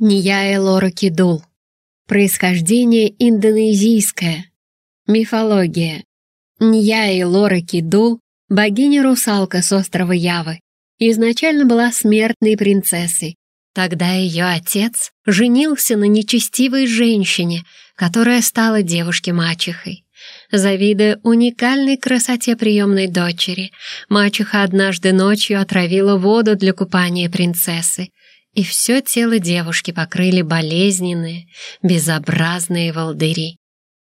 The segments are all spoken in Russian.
Нияя Лора Кидул. Происхождение индонезийское. Мифология. Нияя Лора Кидул, богиня-русалка с острова Явы, изначально была смертной принцессой. Тогда ее отец женился на нечестивой женщине, которая стала девушке-мачехой. Завидуя уникальной красоте приемной дочери, мачеха однажды ночью отравила воду для купания принцессы, и все тело девушки покрыли болезненные, безобразные волдыри.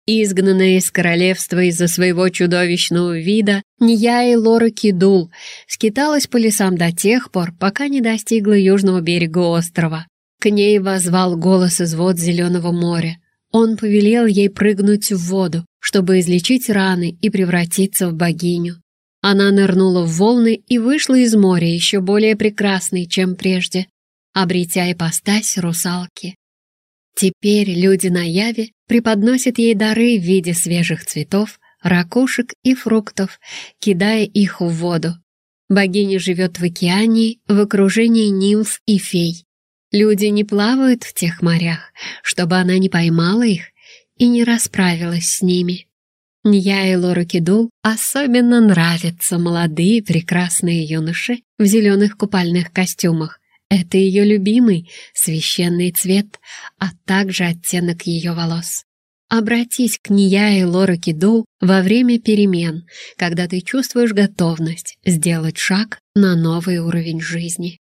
Изгнанная из королевства из-за своего чудовищного вида, Ния и Лора Кидул скиталась по лесам до тех пор, пока не достигла южного берега острова. К ней возвал голос из вод Зеленого моря. Он повелел ей прыгнуть в воду, чтобы излечить раны и превратиться в богиню. Она нырнула в волны и вышла из моря еще более прекрасной, чем прежде обретя ипостась русалки. Теперь люди на Яве преподносят ей дары в виде свежих цветов, ракушек и фруктов, кидая их в воду. Богиня живет в океане в окружении нимф и фей. Люди не плавают в тех морях, чтобы она не поймала их и не расправилась с ними. Я и Кидул особенно нравятся молодые прекрасные юноши в зеленых купальных костюмах, это ее любимый священный цвет, а также оттенок ее волос. Обратись к Ния и Лора Киду во время перемен, когда ты чувствуешь готовность сделать шаг на новый уровень жизни.